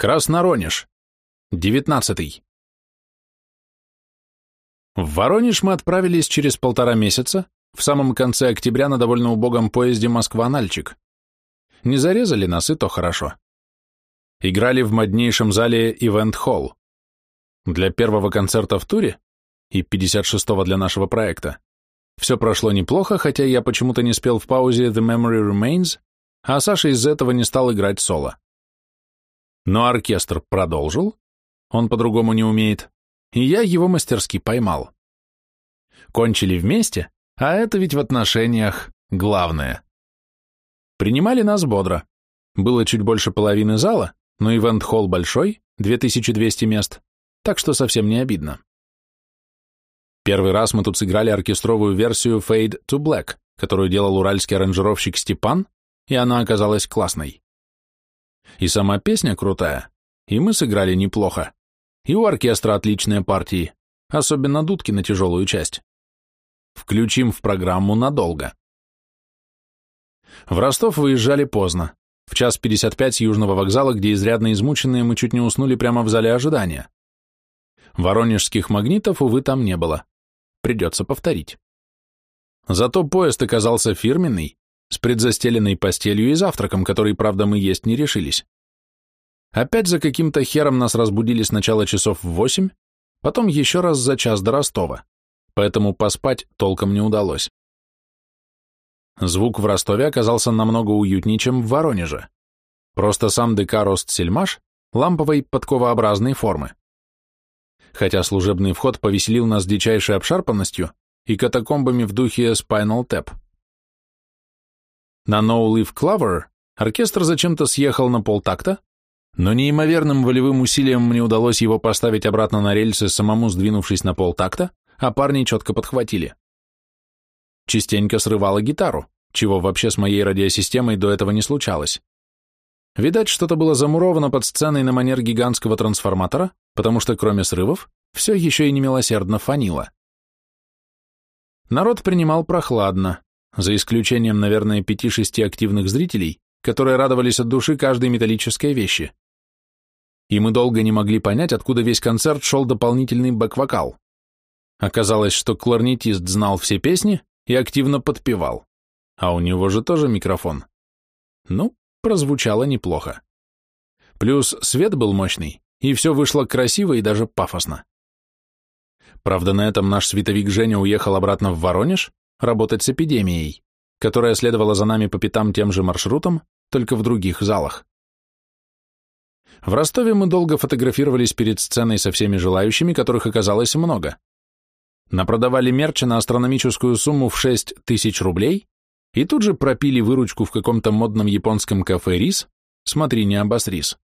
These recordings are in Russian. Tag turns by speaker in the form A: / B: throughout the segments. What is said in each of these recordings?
A: Красноронеж. Девятнадцатый. В Воронеж мы отправились через полтора месяца, в самом конце октября на довольно убогом поезде Москва-Нальчик. Не зарезали нас, и то хорошо. Играли в моднейшем зале Hall. Для первого концерта в туре и 56-го для нашего проекта все прошло неплохо, хотя я почему-то не спел в паузе The Memory Remains, а Саша из-за этого не стал играть соло. Но оркестр продолжил, он по-другому не умеет, и я его мастерски поймал. Кончили вместе, а это ведь в отношениях главное. Принимали нас бодро. Было чуть больше половины зала, но ивент-холл большой, 2200 мест, так что совсем не обидно. Первый раз мы тут сыграли оркестровую версию Fade to Black, которую делал уральский аранжировщик Степан, и она оказалась классной. И сама песня крутая, и мы сыграли неплохо. И у оркестра отличные партии, особенно дудки на тяжелую часть. Включим в программу надолго. В Ростов выезжали поздно, в час 55 с Южного вокзала, где изрядно измученные мы чуть не уснули прямо в зале ожидания. Воронежских магнитов, увы, там не было. Придется повторить. Зато поезд оказался фирменный, с предзастеленной постелью и завтраком, который, правда, мы есть не решились. Опять за каким-то хером нас разбудили сначала часов в восемь, потом еще раз за час до Ростова, поэтому поспать толком не удалось. Звук в Ростове оказался намного уютнее, чем в Воронеже. Просто сам ДК Рост-Сельмаш ламповой подковообразной формы. Хотя служебный вход повеселил нас дичайшей обшарпанностью и катакомбами в духе Spinal Tap. На No Leaf Clover оркестр зачем-то съехал на полтакта, но неимоверным волевым усилием мне удалось его поставить обратно на рельсы, самому сдвинувшись на полтакта, а парни четко подхватили. Частенько срывала гитару, чего вообще с моей радиосистемой до этого не случалось. Видать, что-то было замуровано под сценой на манер гигантского трансформатора, потому что кроме срывов, все еще и немилосердно фанило. Народ принимал прохладно, за исключением, наверное, пяти-шести активных зрителей, которые радовались от души каждой металлической вещи и мы долго не могли понять, откуда весь концерт шел дополнительный бэк-вокал. Оказалось, что кларнетист знал все песни и активно подпевал, а у него же тоже микрофон. Ну, прозвучало неплохо. Плюс свет был мощный, и все вышло красиво и даже пафосно. Правда, на этом наш световик Женя уехал обратно в Воронеж работать с эпидемией, которая следовала за нами по пятам тем же маршрутом, только в других залах. В Ростове мы долго фотографировались перед сценой со всеми желающими, которых оказалось много. Напродавали мерча на астрономическую сумму в 6 тысяч рублей и тут же пропили выручку в каком-то модном японском кафе «Рис», смотри, не обосрис.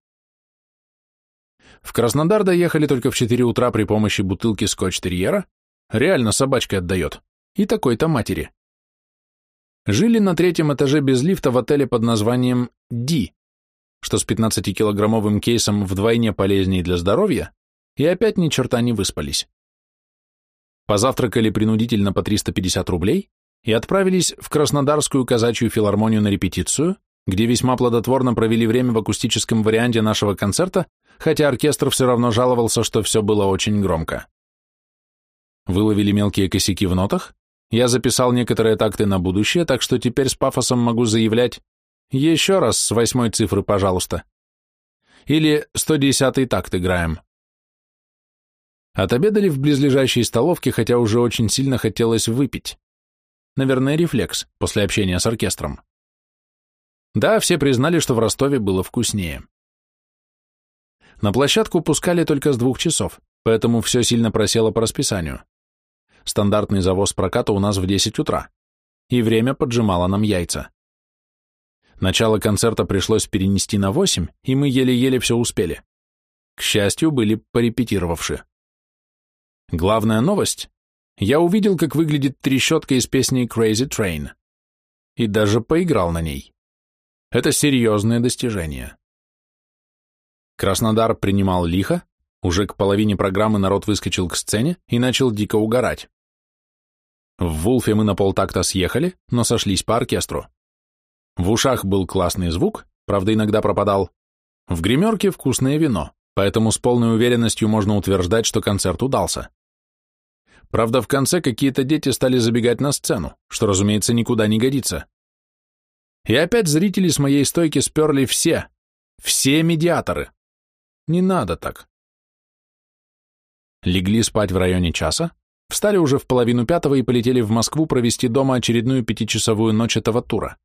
A: В Краснодар доехали только в 4 утра при помощи бутылки скотч-терьера, реально собачка отдает, и такой-то матери. Жили на третьем этаже без лифта в отеле под названием «Ди», что с 15-килограммовым кейсом вдвойне полезнее для здоровья, и опять ни черта не выспались. Позавтракали принудительно по 350 рублей и отправились в Краснодарскую казачью филармонию на репетицию, где весьма плодотворно провели время в акустическом варианте нашего концерта, хотя оркестр все равно жаловался, что все было очень громко. Выловили мелкие косяки в нотах, я записал некоторые такты на будущее, так что теперь с пафосом могу заявлять, еще раз с восьмой цифры, пожалуйста. Или 110-й такт играем. Отобедали в близлежащей столовке, хотя уже очень сильно хотелось выпить. Наверное, рефлекс после общения с оркестром. Да, все признали, что в Ростове было вкуснее. На площадку пускали только с двух часов, поэтому все сильно просело по расписанию. Стандартный завоз проката у нас в 10 утра, и время поджимало нам яйца. Начало концерта пришлось перенести на восемь, и мы еле-еле все успели. К счастью, были порепетировавши. Главная новость. Я увидел, как выглядит трещотка из песни Crazy Train. И даже поиграл на ней. Это серьезное достижение. Краснодар принимал лихо, уже к половине программы народ выскочил к сцене и начал дико угорать. В Вулфе мы на полтакта съехали, но сошлись по оркестру. В ушах был классный звук, правда, иногда пропадал, В гримерке вкусное вино, поэтому с полной уверенностью можно утверждать, что концерт удался. Правда, в конце какие-то дети стали забегать на сцену, что, разумеется, никуда не годится. И опять зрители с моей стойки сперли все, все медиаторы. Не надо так. Легли спать в районе часа, встали уже в половину пятого и полетели в Москву провести дома очередную пятичасовую ночь этого тура.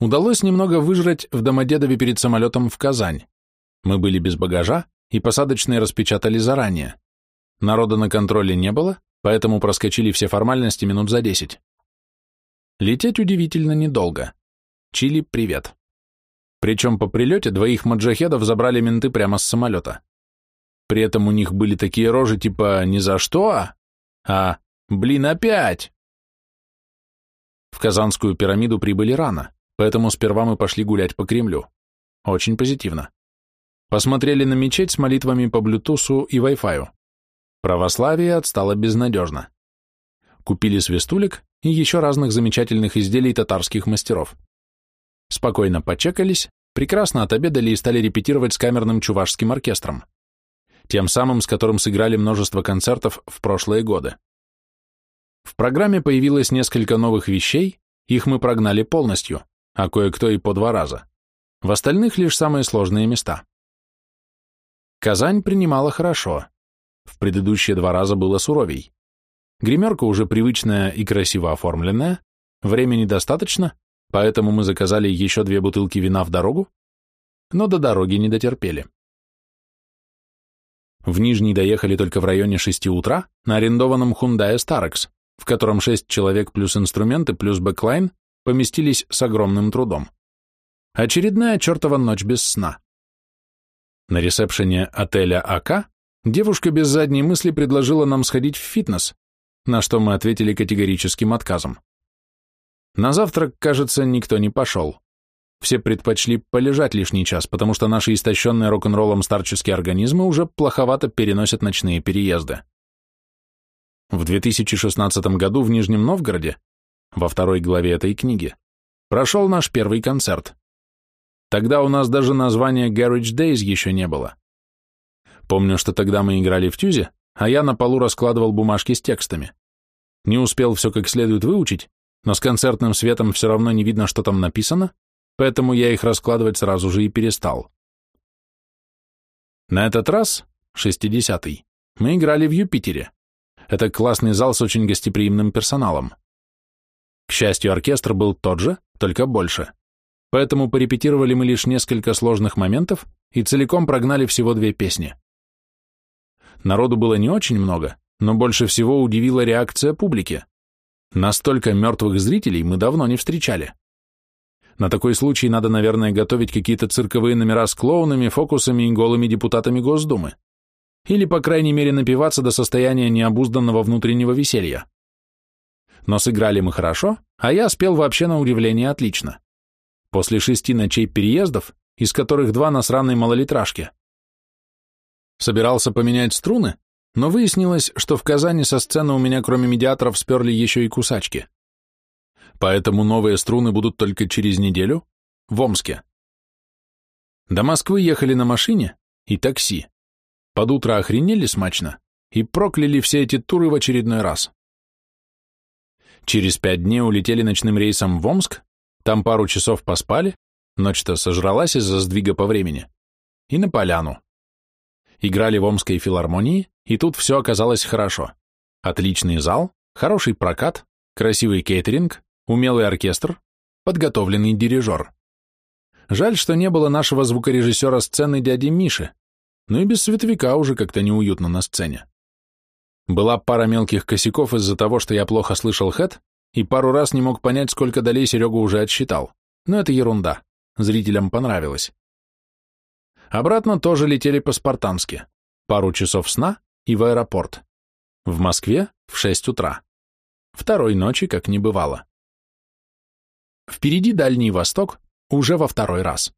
A: Удалось немного выжрать в Домодедове перед самолетом в Казань. Мы были без багажа, и посадочные распечатали заранее. Народа на контроле не было, поэтому проскочили все формальности минут за десять. Лететь удивительно недолго. Чили, привет. Причем по прилете двоих маджахедов забрали менты прямо с самолета. При этом у них были такие рожи типа «ни за что», а «блин, опять». В Казанскую пирамиду прибыли рано, поэтому сперва мы пошли гулять по Кремлю. Очень позитивно. Посмотрели на мечеть с молитвами по Блютусу и Wi-Fi. Православие отстало безнадежно. Купили свистулек и еще разных замечательных изделий татарских мастеров. Спокойно почекались, прекрасно отобедали и стали репетировать с камерным чувашским оркестром, тем самым, с которым сыграли множество концертов в прошлые годы. В программе появилось несколько новых вещей, их мы прогнали полностью, а кое-кто и по два раза. В остальных лишь самые сложные места. Казань принимала хорошо. В предыдущие два раза было суровей. Гримерка уже привычная и красиво оформленная, времени достаточно, поэтому мы заказали еще две бутылки вина в дорогу, но до дороги не дотерпели. В Нижний доехали только в районе 6 утра на арендованном Hyundai Starex, в котором 6 человек плюс инструменты плюс бэклайн поместились с огромным трудом. Очередная чертова ночь без сна. На ресепшене отеля АК девушка без задней мысли предложила нам сходить в фитнес, на что мы ответили категорическим отказом. На завтрак, кажется, никто не пошел. Все предпочли полежать лишний час, потому что наши истощенные рок-н-роллом старческие организмы уже плоховато переносят ночные переезды. В 2016 году в Нижнем Новгороде, во второй главе этой книги, прошел наш первый концерт. Тогда у нас даже названия Garage Days еще не было. Помню, что тогда мы играли в тюзе, а я на полу раскладывал бумажки с текстами. Не успел все как следует выучить, но с концертным светом все равно не видно, что там написано, поэтому я их раскладывать сразу же и перестал. На этот раз, 60-й, мы играли в Юпитере. Это классный зал с очень гостеприимным персоналом. К счастью, оркестр был тот же, только больше. Поэтому порепетировали мы лишь несколько сложных моментов и целиком прогнали всего две песни. Народу было не очень много, но больше всего удивила реакция публики. Настолько мертвых зрителей мы давно не встречали. На такой случай надо, наверное, готовить какие-то цирковые номера с клоунами, фокусами и голыми депутатами Госдумы. Или, по крайней мере, напиваться до состояния необузданного внутреннего веселья. Но сыграли мы хорошо, а я спел вообще на удивление отлично. После шести ночей переездов, из которых два на сраной малолитражке. Собирался поменять струны, но выяснилось, что в Казани со сцены у меня кроме медиаторов сперли еще и кусачки. Поэтому новые струны будут только через неделю в Омске. До Москвы ехали на машине и такси. Под утро охренели смачно и прокляли все эти туры в очередной раз. Через пять дней улетели ночным рейсом в Омск, там пару часов поспали, ночь-то сожралась из-за сдвига по времени, и на поляну. Играли в Омской филармонии, и тут все оказалось хорошо. Отличный зал, хороший прокат, красивый кейтеринг, умелый оркестр, подготовленный дирижер. Жаль, что не было нашего звукорежиссера сцены дяди Миши, но и без световика уже как-то неуютно на сцене. Была пара мелких косяков из-за того, что я плохо слышал хэт, и пару раз не мог понять, сколько долей Серега уже отсчитал. Но это ерунда. Зрителям понравилось. Обратно тоже летели по-спартански. Пару часов сна и в аэропорт. В Москве в 6 утра. Второй ночи как не бывало. Впереди Дальний Восток уже во второй раз.